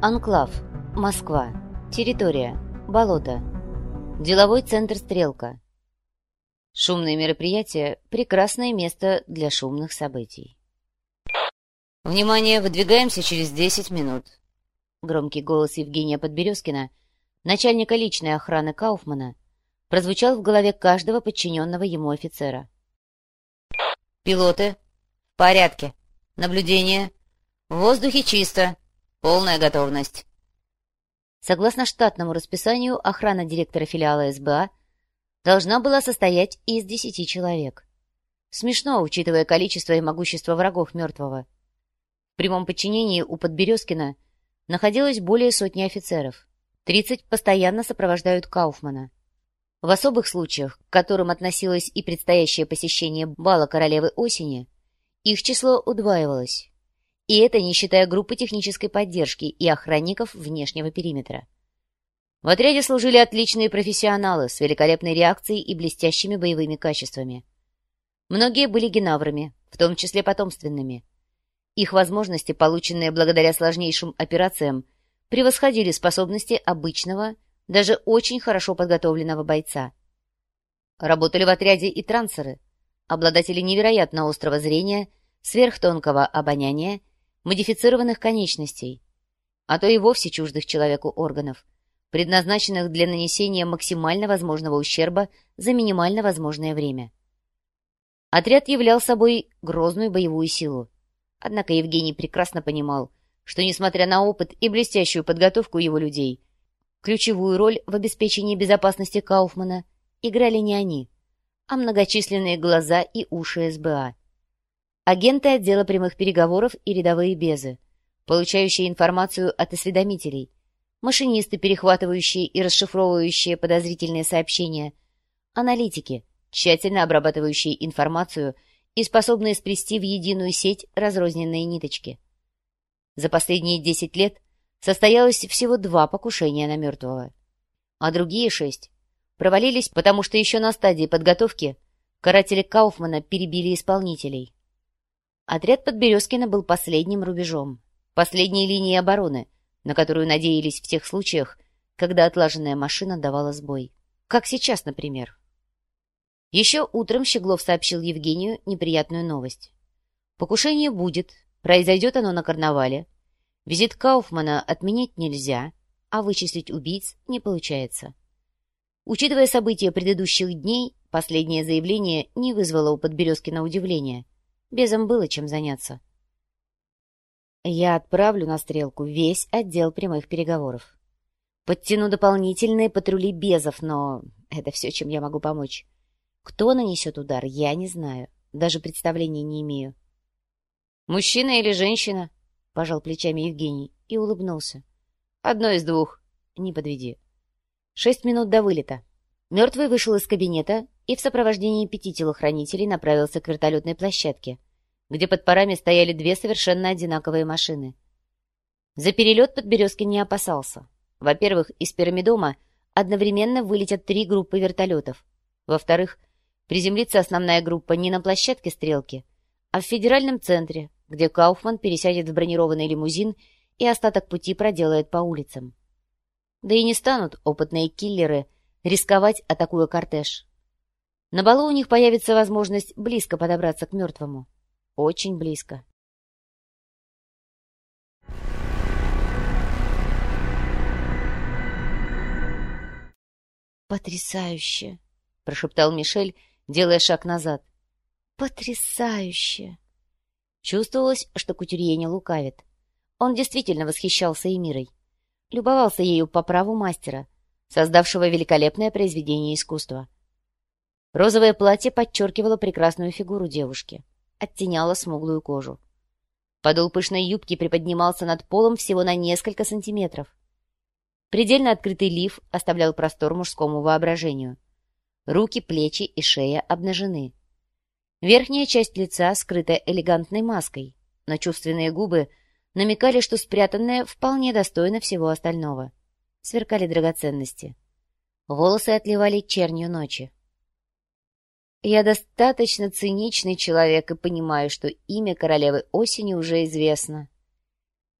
Анклав. Москва. Территория. Болото. Деловой центр «Стрелка». Шумные мероприятия – прекрасное место для шумных событий. «Внимание, выдвигаемся через 10 минут». Громкий голос Евгения Подберезкина, начальника личной охраны Кауфмана, прозвучал в голове каждого подчиненного ему офицера. «Пилоты? В порядке. Наблюдение. В воздухе чисто. Полная готовность». Согласно штатному расписанию, охрана директора филиала СБА должна была состоять из десяти человек. Смешно, учитывая количество и могущество врагов мертвого. В прямом подчинении у Подберезкина находилось более сотни офицеров. Тридцать постоянно сопровождают Кауфмана. В особых случаях, к которым относилось и предстоящее посещение бала королевы осени, их число удваивалось. И это не считая группы технической поддержки и охранников внешнего периметра. В отряде служили отличные профессионалы с великолепной реакцией и блестящими боевыми качествами. Многие были генаврами, в том числе потомственными. Их возможности, полученные благодаря сложнейшим операциям, превосходили способности обычного, даже очень хорошо подготовленного бойца. Работали в отряде и трансеры, обладатели невероятно острого зрения, сверхтонкого обоняния модифицированных конечностей, а то и вовсе чуждых человеку органов, предназначенных для нанесения максимально возможного ущерба за минимально возможное время. Отряд являл собой грозную боевую силу. Однако Евгений прекрасно понимал, что, несмотря на опыт и блестящую подготовку его людей, ключевую роль в обеспечении безопасности Кауфмана играли не они, а многочисленные глаза и уши СБА агенты отдела прямых переговоров и рядовые безы, получающие информацию от осведомителей, машинисты, перехватывающие и расшифровывающие подозрительные сообщения, аналитики, тщательно обрабатывающие информацию и способные сплести в единую сеть разрозненные ниточки. За последние 10 лет состоялось всего два покушения на мертвого, а другие шесть провалились, потому что еще на стадии подготовки каратели Кауфмана перебили исполнителей. Отряд Подберезкина был последним рубежом, последней линией обороны, на которую надеялись в тех случаях, когда отлаженная машина давала сбой. Как сейчас, например. Еще утром Щеглов сообщил Евгению неприятную новость. Покушение будет, произойдет оно на карнавале. Визит Кауфмана отменить нельзя, а вычислить убийц не получается. Учитывая события предыдущих дней, последнее заявление не вызвало у Подберезкина удивления — Безом было чем заняться. Я отправлю на стрелку весь отдел прямых переговоров. Подтяну дополнительные патрули безов, но это все, чем я могу помочь. Кто нанесет удар, я не знаю. Даже представления не имею. «Мужчина или женщина?» — пожал плечами Евгений и улыбнулся. «Одно из двух. Не подведи». Шесть минут до вылета. Мертвый вышел из кабинета и в сопровождении пяти телохранителей направился к вертолетной площадке, где под парами стояли две совершенно одинаковые машины. За перелет Подберезкин не опасался. Во-первых, из пирамидома одновременно вылетят три группы вертолетов. Во-вторых, приземлится основная группа не на площадке «Стрелки», а в федеральном центре, где Кауфман пересядет в бронированный лимузин и остаток пути проделает по улицам. Да и не станут опытные киллеры рисковать, атакуя кортеж. На балу у них появится возможность близко подобраться к мертвому. Очень близко. «Потрясающе!» — прошептал Мишель, делая шаг назад. «Потрясающе!» Чувствовалось, что Кутюрье не лукавит. Он действительно восхищался Эмирой. Любовался ею по праву мастера, создавшего великолепное произведение искусства. Розовое платье подчеркивало прекрасную фигуру девушки, оттеняло смуглую кожу. Подол пышной юбки приподнимался над полом всего на несколько сантиметров. Предельно открытый лиф оставлял простор мужскому воображению. Руки, плечи и шея обнажены. Верхняя часть лица скрыта элегантной маской, но чувственные губы намекали, что спрятанное вполне достойно всего остального. Сверкали драгоценности. Волосы отливали чернью ночи. Я достаточно циничный человек и понимаю, что имя королевы осени уже известно.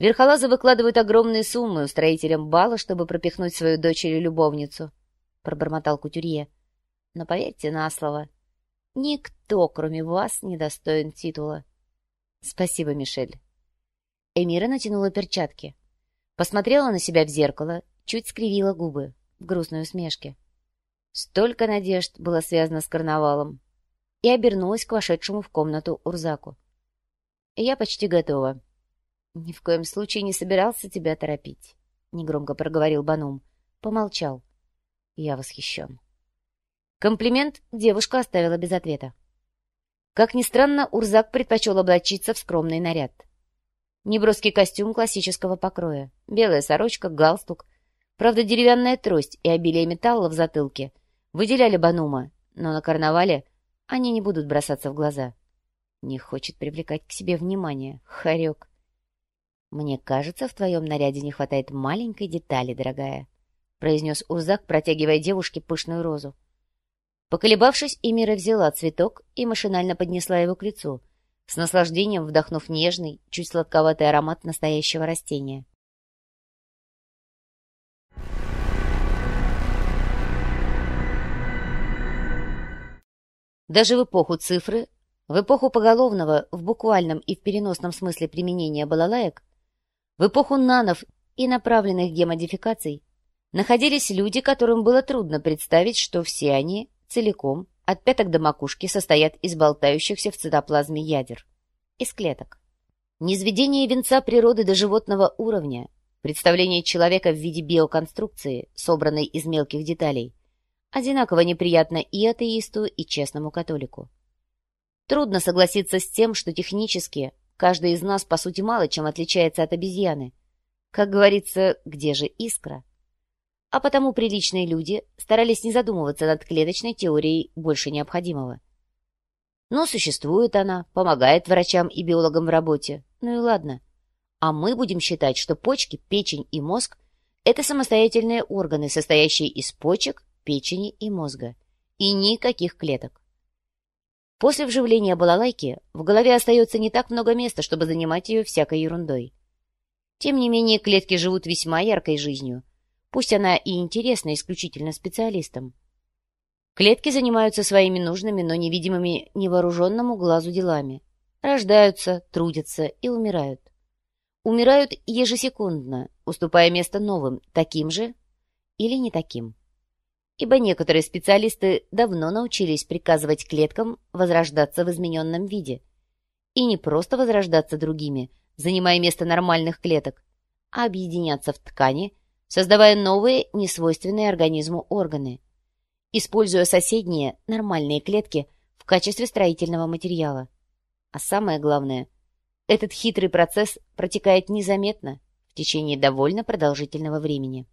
Верхолазы выкладывают огромные суммы устроителям бала, чтобы пропихнуть свою дочь или любовницу, — пробормотал Кутюрье. — Но поверьте на слово, никто, кроме вас, не достоин титула. — Спасибо, Мишель. Эмира натянула перчатки. Посмотрела на себя в зеркало, чуть скривила губы в грустной усмешке. Столько надежд было связано с карнавалом. И обернулась к вошедшему в комнату Урзаку. «Я почти готова», «Ни в коем случае не собирался тебя торопить», — негромко проговорил Банум. Помолчал. Я восхищен. Комплимент девушка оставила без ответа. Как ни странно, Урзак предпочел облачиться в скромный наряд. Неброский костюм классического покроя, белая сорочка, галстук. Правда, деревянная трость и обилие металла в затылке выделяли Банума, но на карнавале они не будут бросаться в глаза. Не хочет привлекать к себе внимание, хорек. «Мне кажется, в твоем наряде не хватает маленькой детали, дорогая», — произнес Урзак, протягивая девушке пышную розу. Поколебавшись, Эмира взяла цветок и машинально поднесла его к лицу, с наслаждением вдохнув нежный, чуть сладковатый аромат настоящего растения. Даже в эпоху цифры, в эпоху поголовного, в буквальном и в переносном смысле применения балалаек, в эпоху нанов и направленных гемодификаций находились люди, которым было трудно представить, что все они целиком, от пяток до макушки, состоят из болтающихся в цитоплазме ядер, из клеток. Низведение венца природы до животного уровня, представление человека в виде биоконструкции, собранной из мелких деталей, одинаково неприятно и атеисту, и честному католику. Трудно согласиться с тем, что технически Каждый из нас, по сути, мало чем отличается от обезьяны. Как говорится, где же искра? А потому приличные люди старались не задумываться над клеточной теорией больше необходимого. Но существует она, помогает врачам и биологам в работе. Ну и ладно. А мы будем считать, что почки, печень и мозг – это самостоятельные органы, состоящие из почек, печени и мозга. И никаких клеток. После вживления балалайки в голове остается не так много места, чтобы занимать ее всякой ерундой. Тем не менее, клетки живут весьма яркой жизнью, пусть она и интересна исключительно специалистам. Клетки занимаются своими нужными, но невидимыми невооруженному глазу делами. Рождаются, трудятся и умирают. Умирают ежесекундно, уступая место новым, таким же или не таким ибо некоторые специалисты давно научились приказывать клеткам возрождаться в измененном виде. И не просто возрождаться другими, занимая место нормальных клеток, а объединяться в ткани, создавая новые, несвойственные организму органы, используя соседние, нормальные клетки в качестве строительного материала. А самое главное, этот хитрый процесс протекает незаметно в течение довольно продолжительного времени.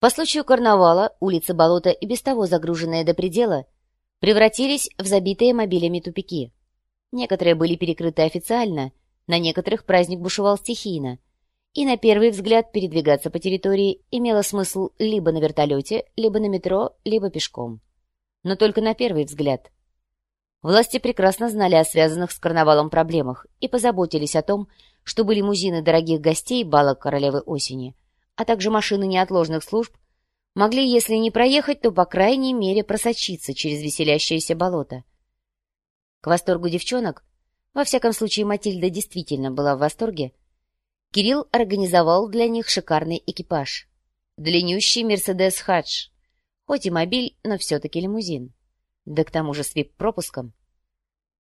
По случаю карнавала улицы болота, и без того загруженные до предела, превратились в забитые мобилями тупики. Некоторые были перекрыты официально, на некоторых праздник бушевал стихийно, и на первый взгляд передвигаться по территории имело смысл либо на вертолете, либо на метро, либо пешком. Но только на первый взгляд. Власти прекрасно знали о связанных с карнавалом проблемах и позаботились о том, чтобы лимузины дорогих гостей бала королевы осени а также машины неотложных служб, могли, если не проехать, то, по крайней мере, просочиться через веселящееся болото. К восторгу девчонок, во всяком случае Матильда действительно была в восторге, Кирилл организовал для них шикарный экипаж. Длиннющий «Мерседес Хадж», хоть и мобиль, но все-таки лимузин. Да к тому же с вип-пропуском.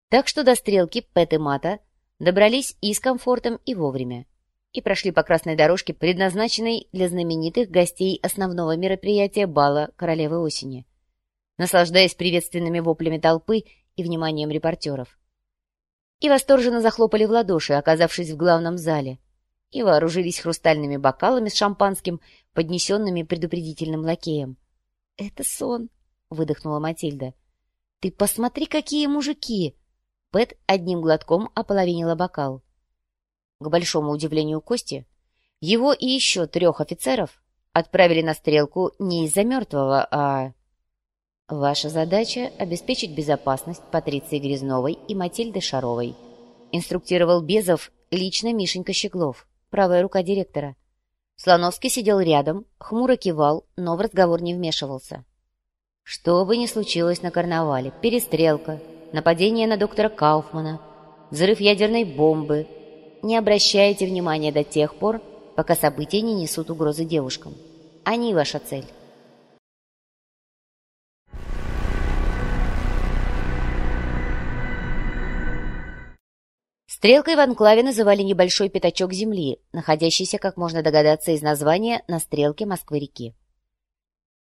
Так что до стрелки Пэт и Мата добрались и с комфортом, и вовремя и прошли по красной дорожке, предназначенной для знаменитых гостей основного мероприятия бала королевы осени, наслаждаясь приветственными воплями толпы и вниманием репортеров. И восторженно захлопали в ладоши, оказавшись в главном зале, и вооружились хрустальными бокалами с шампанским, поднесенными предупредительным лакеем. — Это сон, — выдохнула Матильда. — Ты посмотри, какие мужики! Пэт одним глотком ополовинила бокал. — к большому удивлению Кости, его и еще трех офицеров отправили на стрелку не из-за мертвого, а... Ваша задача — обеспечить безопасность Патриции Грязновой и Матильды Шаровой. Инструктировал Безов лично Мишенька Щеглов, правая рука директора. Слоновский сидел рядом, хмуро кивал, но в разговор не вмешивался. Что бы ни случилось на карнавале, перестрелка, нападение на доктора Кауфмана, взрыв ядерной бомбы, не обращайте внимания до тех пор, пока события не несут угрозы девушкам. Они ваша цель. Стрелкой в анклаве называли небольшой пятачок земли, находящийся, как можно догадаться из названия, на стрелке Москвы-реки.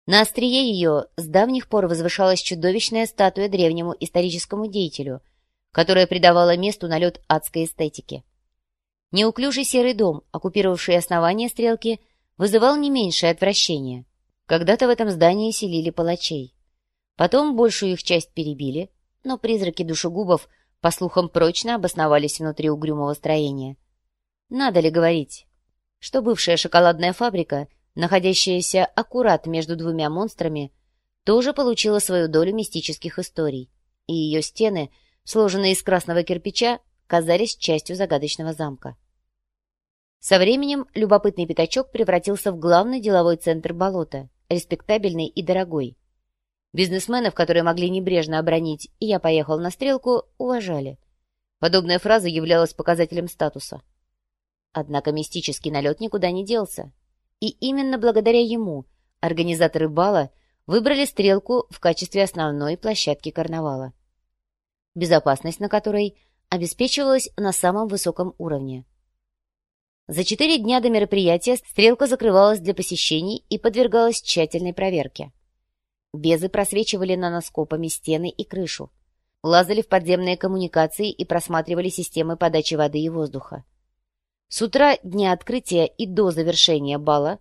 На острие ее с давних пор возвышалась чудовищная статуя древнему историческому деятелю, которая придавала месту налет адской эстетики. Неуклюжий серый дом, оккупировавший основание стрелки, вызывал не меньшее отвращение. Когда-то в этом здании селили палачей. Потом большую их часть перебили, но призраки душегубов по слухам, прочно обосновались внутри угрюмого строения. Надо ли говорить, что бывшая шоколадная фабрика, находящаяся аккурат между двумя монстрами, тоже получила свою долю мистических историй, и ее стены, сложенные из красного кирпича, казались частью загадочного замка. Со временем любопытный пятачок превратился в главный деловой центр болота, респектабельный и дорогой. Бизнесменов, которые могли небрежно обронить «и я поехал на стрелку», уважали. Подобная фраза являлась показателем статуса. Однако мистический налет никуда не делся. И именно благодаря ему организаторы бала выбрали стрелку в качестве основной площадки карнавала. Безопасность на которой обеспечивалась на самом высоком уровне. За четыре дня до мероприятия стрелка закрывалась для посещений и подвергалась тщательной проверке. Безы просвечивали наноскопами стены и крышу, лазали в подземные коммуникации и просматривали системы подачи воды и воздуха. С утра дня открытия и до завершения бала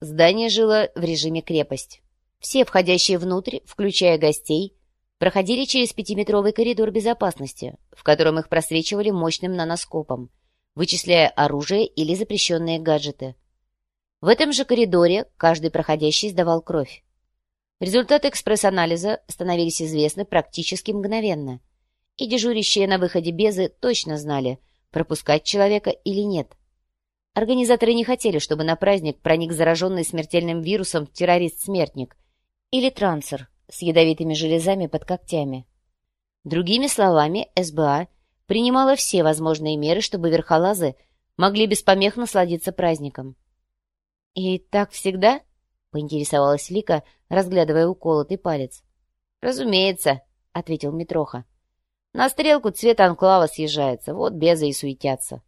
здание жило в режиме крепость. Все входящие внутрь, включая гостей, проходили через пятиметровый коридор безопасности, в котором их просвечивали мощным наноскопом, вычисляя оружие или запрещенные гаджеты. В этом же коридоре каждый проходящий сдавал кровь. Результаты экспресс-анализа становились известны практически мгновенно, и дежурящие на выходе безы точно знали, пропускать человека или нет. Организаторы не хотели, чтобы на праздник проник зараженный смертельным вирусом террорист-смертник или трансер с ядовитыми железами под когтями. Другими словами, СБА принимала все возможные меры, чтобы верхолазы могли без помех насладиться праздником. «И так всегда?» поинтересовалась Лика, разглядывая уколотый палец. «Разумеется», — ответил Митроха. «На стрелку цвет анклава съезжается, вот безы и суетятся».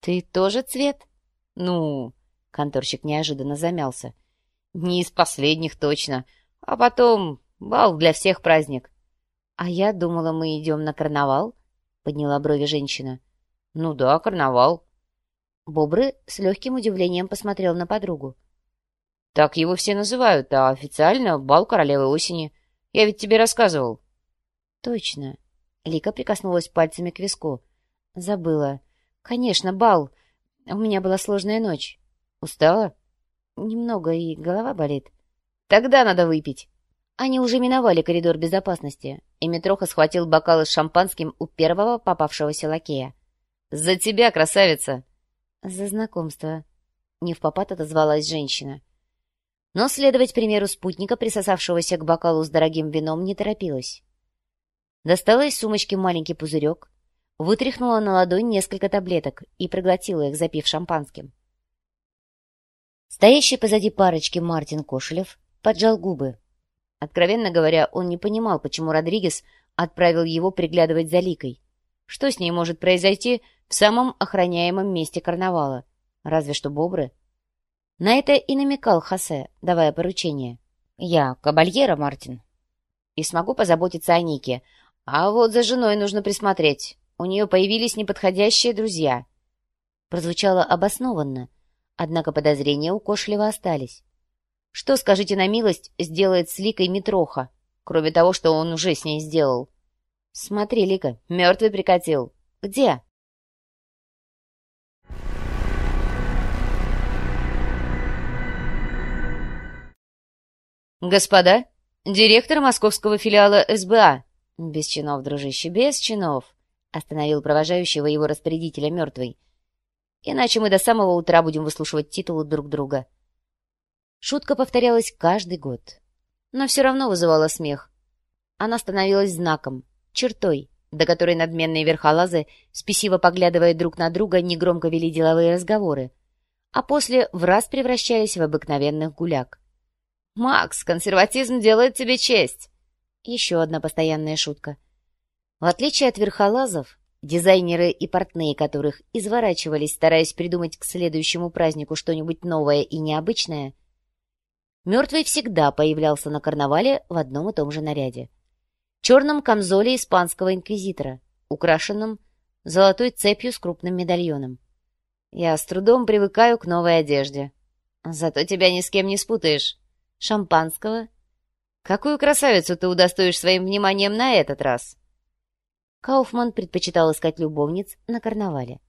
«Ты тоже цвет?» «Ну...» — конторщик неожиданно замялся. «Не из последних точно. А потом бал для всех праздник». «А я думала, мы идем на карнавал?» — подняла брови женщина. «Ну да, карнавал». Бобры с легким удивлением посмотрел на подругу. Так его все называют, а официально бал королевы осени. Я ведь тебе рассказывал. Точно. Лика прикоснулась пальцами к виску. Забыла. Конечно, бал. У меня была сложная ночь. Устала? Немного, и голова болит. Тогда надо выпить. Они уже миновали коридор безопасности, и Митроха схватил бокалы с шампанским у первого попавшегося лакея. «За тебя, красавица!» «За знакомство!» Не в попад отозвалась женщина. Но следовать примеру спутника, присосавшегося к бокалу с дорогим вином, не торопилась. Достала из сумочки маленький пузырек, вытряхнула на ладонь несколько таблеток и проглотила их, запив шампанским. Стоящий позади парочки Мартин Кошелев поджал губы. Откровенно говоря, он не понимал, почему Родригес отправил его приглядывать за Ликой. Что с ней может произойти в самом охраняемом месте карнавала? Разве что бобры — на это и намекал Хосе, давая поручение. «Я кабальера, Мартин, и смогу позаботиться о Нике. А вот за женой нужно присмотреть. У нее появились неподходящие друзья». Прозвучало обоснованно, однако подозрения у Кошлева остались. Что, скажите на милость, сделает с Ликой Митроха, кроме того, что он уже с ней сделал? «Смотри, Лика, мертвый прикатил. Где?» «Господа, директор московского филиала СБА». «Без чинов, дружище, без чинов», — остановил провожающего его распорядителя мертвый. «Иначе мы до самого утра будем выслушивать титулы друг друга». Шутка повторялась каждый год, но все равно вызывала смех. Она становилась знаком, чертой, до которой надменные верхолазы, спесиво поглядывая друг на друга, негромко вели деловые разговоры, а после в раз превращаясь в обыкновенных гуляк. «Макс, консерватизм делает тебе честь!» Еще одна постоянная шутка. В отличие от верхолазов, дизайнеры и портные которых изворачивались, стараясь придумать к следующему празднику что-нибудь новое и необычное, Мертвый всегда появлялся на карнавале в одном и том же наряде. Черном камзоле испанского инквизитора, украшенном золотой цепью с крупным медальоном. Я с трудом привыкаю к новой одежде. Зато тебя ни с кем не спутаешь. Шампанского? Какую красавицу ты удостоишь своим вниманием на этот раз? Кауфман предпочитал искать любовниц на карнавале.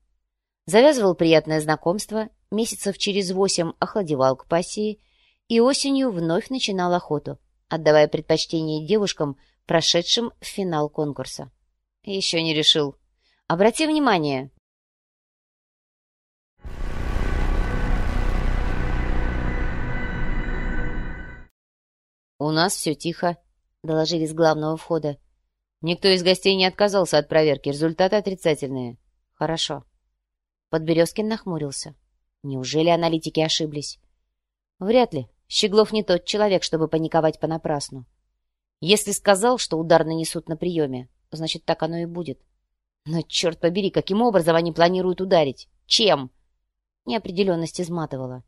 Завязывал приятное знакомство, месяцев через восемь охладевал к пассии и осенью вновь начинал охоту, отдавая предпочтение девушкам, прошедшим в финал конкурса. Еще не решил. Обрати внимание. «У нас все тихо», — доложили с главного входа. «Никто из гостей не отказался от проверки. Результаты отрицательные». «Хорошо». Подберезкин нахмурился. «Неужели аналитики ошиблись?» «Вряд ли. Щеглов не тот человек, чтобы паниковать понапрасну. Если сказал, что удар нанесут на приеме, значит, так оно и будет. Но, черт побери, каким образом они планируют ударить? Чем? Неопределенность изматывала.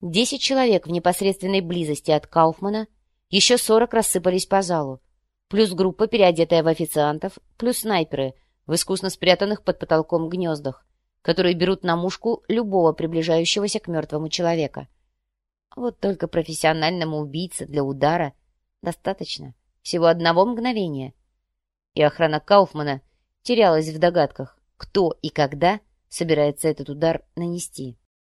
Десять человек в непосредственной близости от Кауфмана, еще сорок рассыпались по залу, плюс группа, переодетая в официантов, плюс снайперы в искусно спрятанных под потолком гнездах, которые берут на мушку любого приближающегося к мертвому человека. Вот только профессиональному убийце для удара достаточно всего одного мгновения. И охрана Кауфмана терялась в догадках, кто и когда собирается этот удар нанести.